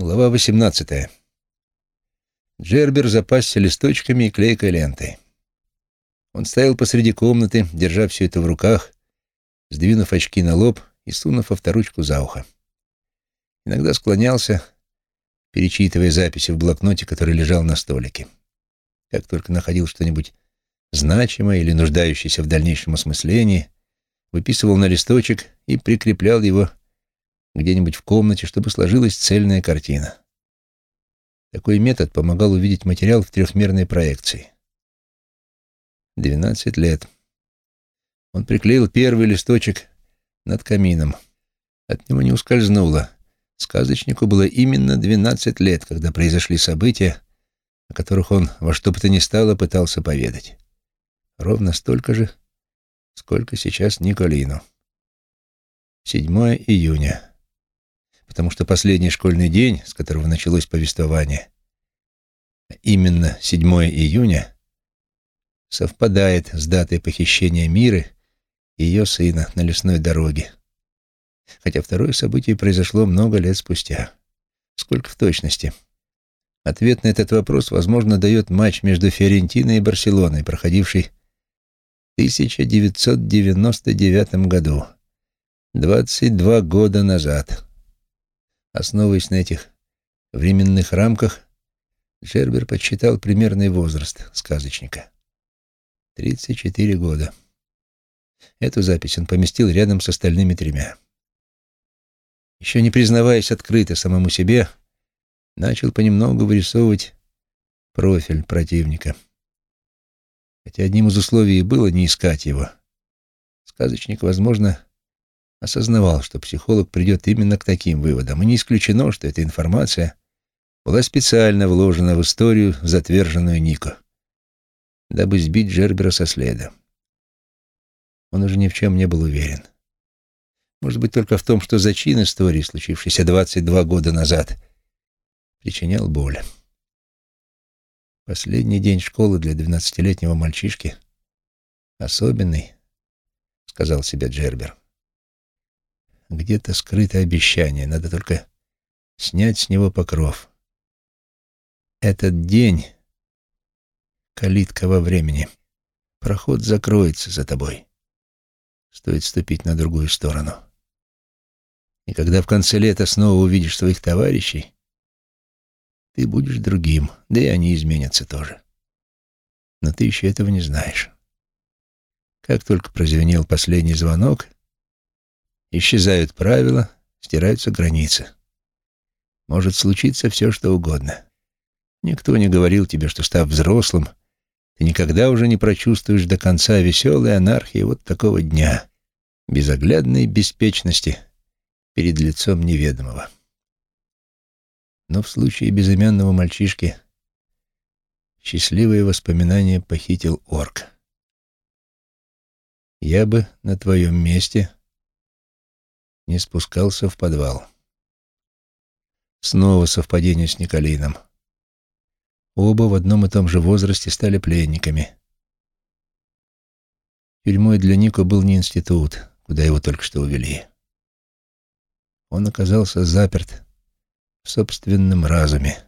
Глава 18. Джербер запасся листочками и клейкой лентой. Он стоял посреди комнаты, держа все это в руках, сдвинув очки на лоб и сунув авторучку за ухо. Иногда склонялся, перечитывая записи в блокноте, который лежал на столике. Как только находил что-нибудь значимое или нуждающееся в дальнейшем осмыслении, выписывал на листочек и прикреплял его где-нибудь в комнате, чтобы сложилась цельная картина. Такой метод помогал увидеть материал в трехмерной проекции. Двенадцать лет. Он приклеил первый листочек над камином. От него не ускользнуло. Сказочнику было именно двенадцать лет, когда произошли события, о которых он во что бы то ни стало пытался поведать. Ровно столько же, сколько сейчас Николину. 7 июня потому что последний школьный день, с которого началось повествование, именно 7 июня, совпадает с датой похищения Миры и ее сына на лесной дороге. Хотя второе событие произошло много лет спустя. Сколько в точности? Ответ на этот вопрос, возможно, дает матч между Фиорентиной и Барселоной, проходивший в 1999 году, 22 года назад. Основываясь на этих временных рамках, Джербер подсчитал примерный возраст сказочника. 34 года. Эту запись он поместил рядом с остальными тремя. Еще не признаваясь открыто самому себе, начал понемногу вырисовывать профиль противника. Хотя одним из условий было не искать его. Сказочник, возможно, осознавал, что психолог придет именно к таким выводам, и не исключено, что эта информация была специально вложена в историю, затверженную Нико, дабы сбить Джербера со следа. Он уже ни в чем не был уверен. Может быть, только в том, что зачин истории, случившейся 22 года назад, причинял боль. Последний день школы для двенадцатилетнего мальчишки особенный, — сказал себе Джербер. Где-то скрыто обещание, надо только снять с него покров. Этот день — калитка во времени. Проход закроется за тобой. Стоит ступить на другую сторону. И когда в конце лета снова увидишь своих товарищей, ты будешь другим, да и они изменятся тоже. Но ты еще этого не знаешь. Как только прозвенел последний звонок — Исчезают правила, стираются границы. Может случиться все, что угодно. Никто не говорил тебе, что, став взрослым, ты никогда уже не прочувствуешь до конца веселой анархии вот такого дня, безоглядной беспечности перед лицом неведомого. Но в случае безымянного мальчишки счастливые воспоминания похитил орк. Я бы на твоем месте не спускался в подвал. Снова совпадение с Николином. Оба в одном и том же возрасте стали пленниками. Тюрьмой для Нико был не институт, куда его только что увели. Он оказался заперт в собственном разуме.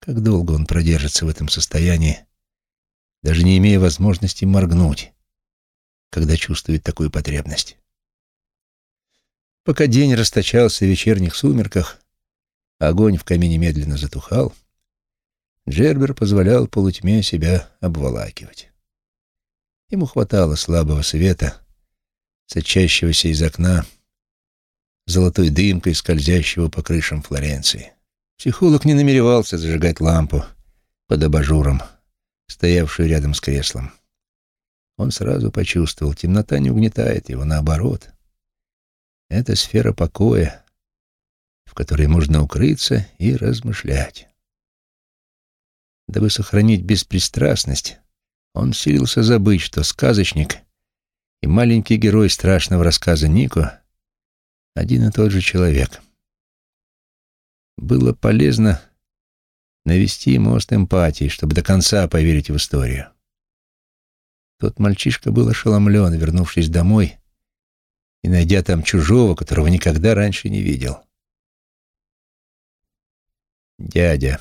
Как долго он продержится в этом состоянии, даже не имея возможности моргнуть, когда чувствует такую потребность? Пока день расточался в вечерних сумерках, огонь в камине медленно затухал, Джербер позволял полутьме себя обволакивать. Ему хватало слабого света, сочащегося из окна, золотой дымкой, скользящего по крышам Флоренции. Психолог не намеревался зажигать лампу под абажуром, стоявшую рядом с креслом. Он сразу почувствовал, темнота не угнетает его, наоборот. Это сфера покоя, в которой можно укрыться и размышлять. Дабы сохранить беспристрастность, он силился забыть, что сказочник и маленький герой страшного рассказа Нико — один и тот же человек. Было полезно навести мост эмпатии, чтобы до конца поверить в историю. Тот мальчишка был ошеломлен, вернувшись домой и найдя там чужого, которого никогда раньше не видел. Дядя.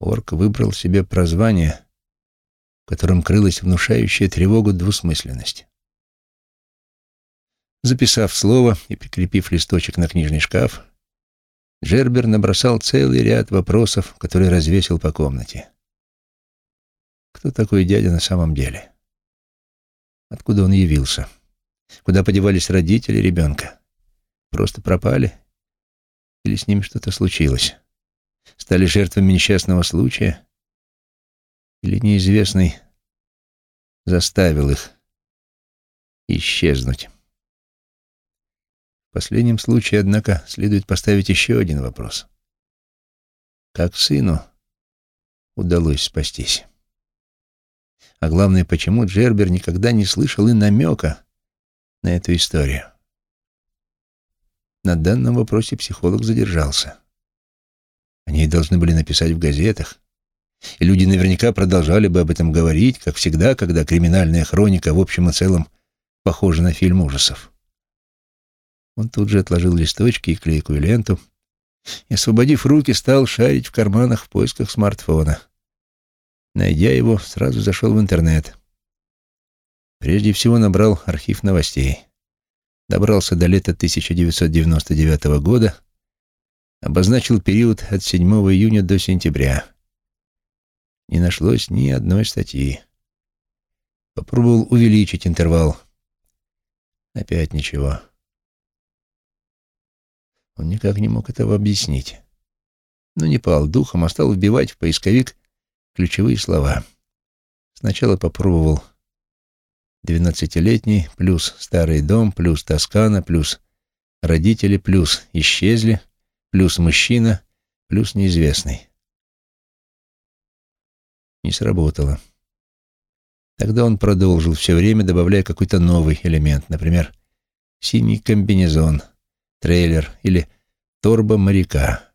Орк выбрал себе прозвание, в котором крылась внушающая тревогу двусмысленность. Записав слово и прикрепив листочек на книжный шкаф, Джербер набросал целый ряд вопросов, которые развесил по комнате. Кто такой дядя на самом деле? Откуда он явился? Куда подевались родители ребенка? Просто пропали? Или с ними что-то случилось? Стали жертвами несчастного случая? Или неизвестный заставил их исчезнуть? В последнем случае, однако, следует поставить еще один вопрос. Как сыну удалось спастись? А главное, почему Джербер никогда не слышал и намека на эту историю? На данном вопросе психолог задержался. Они должны были написать в газетах. И люди наверняка продолжали бы об этом говорить, как всегда, когда криминальная хроника в общем и целом похожа на фильм ужасов. Он тут же отложил листочки и клейкую ленту и, освободив руки, стал шарить в карманах в поисках смартфона. Найдя его, сразу зашел в интернет. Прежде всего набрал архив новостей. Добрался до лета 1999 года, обозначил период от 7 июня до сентября. Не нашлось ни одной статьи. Попробовал увеличить интервал. Опять ничего. Он никак не мог этого объяснить. Но не пал духом, а стал вбивать в поисковик ключевые слова. Сначала попробовал двенадцатилетний, плюс старый дом, плюс Тоскана, плюс родители, плюс исчезли, плюс мужчина, плюс неизвестный. Не сработало. Тогда он продолжил все время, добавляя какой-то новый элемент, например, синий комбинезон, трейлер или торба моряка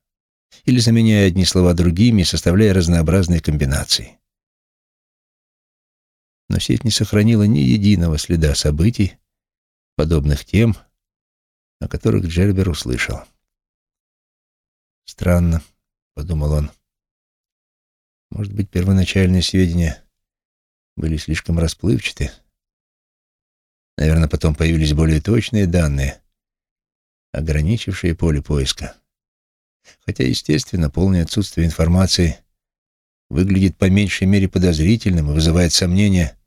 или заменяя одни слова другими, составляя разнообразные комбинации. Но сеть не сохранила ни единого следа событий, подобных тем, о которых Джербер услышал. «Странно», — подумал он. «Может быть, первоначальные сведения были слишком расплывчаты? Наверное, потом появились более точные данные, ограничившие поле поиска». Хотя, естественно, полное отсутствие информации выглядит по меньшей мере подозрительным и вызывает сомнения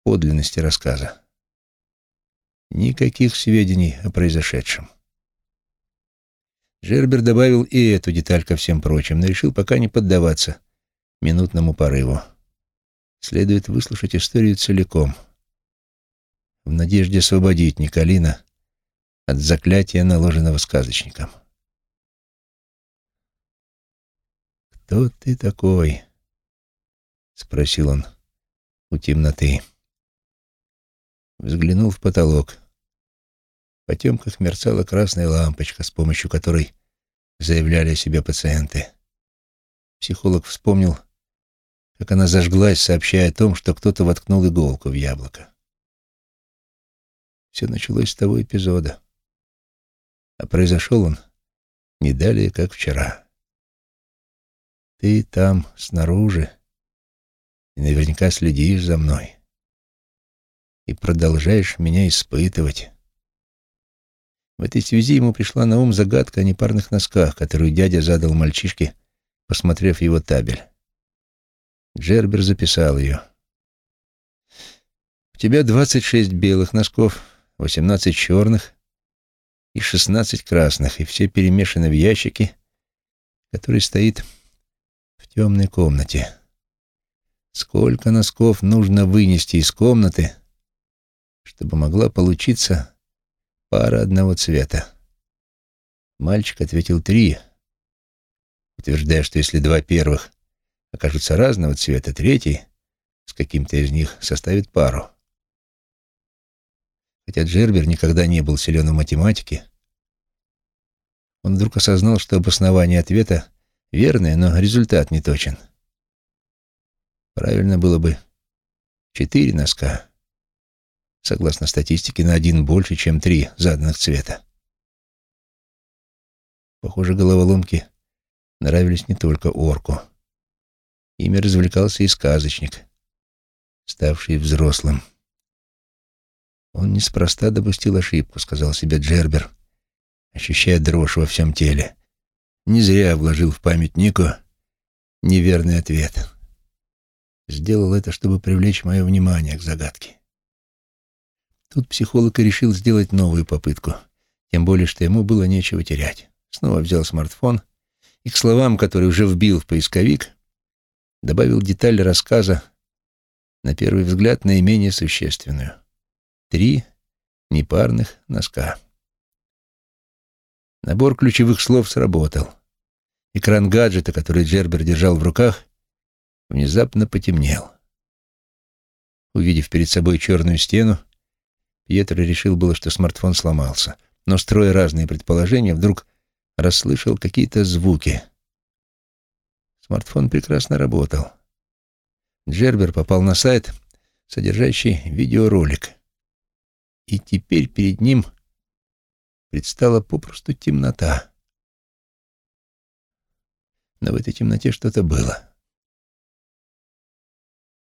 в подлинности рассказа. Никаких сведений о произошедшем. Жербер добавил и эту деталь ко всем прочим, но решил пока не поддаваться минутному порыву. Следует выслушать историю целиком, в надежде освободить Николина от заклятия, наложенного сказочником. «Кто ты такой?» — спросил он у темноты. Взглянул в потолок. В потемках мерцала красная лампочка, с помощью которой заявляли о себе пациенты. Психолог вспомнил, как она зажглась, сообщая о том, что кто-то воткнул иголку в яблоко. Все началось с того эпизода. А произошел он не далее, как вчера. Ты там, снаружи, и наверняка следишь за мной. И продолжаешь меня испытывать. В этой связи ему пришла на ум загадка о непарных носках, которую дядя задал мальчишке, посмотрев его табель. Джербер записал ее. «У тебя двадцать шесть белых носков, восемнадцать черных и шестнадцать красных, и все перемешаны в ящике, который стоит темной комнате. Сколько носков нужно вынести из комнаты, чтобы могла получиться пара одного цвета? Мальчик ответил три, утверждая, что если два первых окажутся разного цвета, третий с каким-то из них составит пару. Хотя Джербер никогда не был силен в математике, он вдруг осознал, что обоснование ответа Верное, но результат не точен. Правильно было бы четыре носка, согласно статистике, на один больше, чем три заданных цвета. Похоже, головоломки нравились не только орку. Ими развлекался и сказочник, ставший взрослым. «Он неспроста допустил ошибку», — сказал себе Джербер, ощущая дрожь во всем теле. Не зря вложил в память Нику неверный ответ. Сделал это, чтобы привлечь мое внимание к загадке. Тут психолог и решил сделать новую попытку, тем более, что ему было нечего терять. Снова взял смартфон и к словам, которые уже вбил в поисковик, добавил деталь рассказа, на первый взгляд наименее существенную. Три непарных носка. Набор ключевых слов сработал. Экран гаджета, который Джербер держал в руках, внезапно потемнел. Увидев перед собой черную стену, Пьетро решил было, что смартфон сломался, но, строя разные предположения, вдруг расслышал какие-то звуки. Смартфон прекрасно работал. Джербер попал на сайт, содержащий видеоролик. И теперь перед ним предстала попросту темнота. Но в этой темноте что-то было.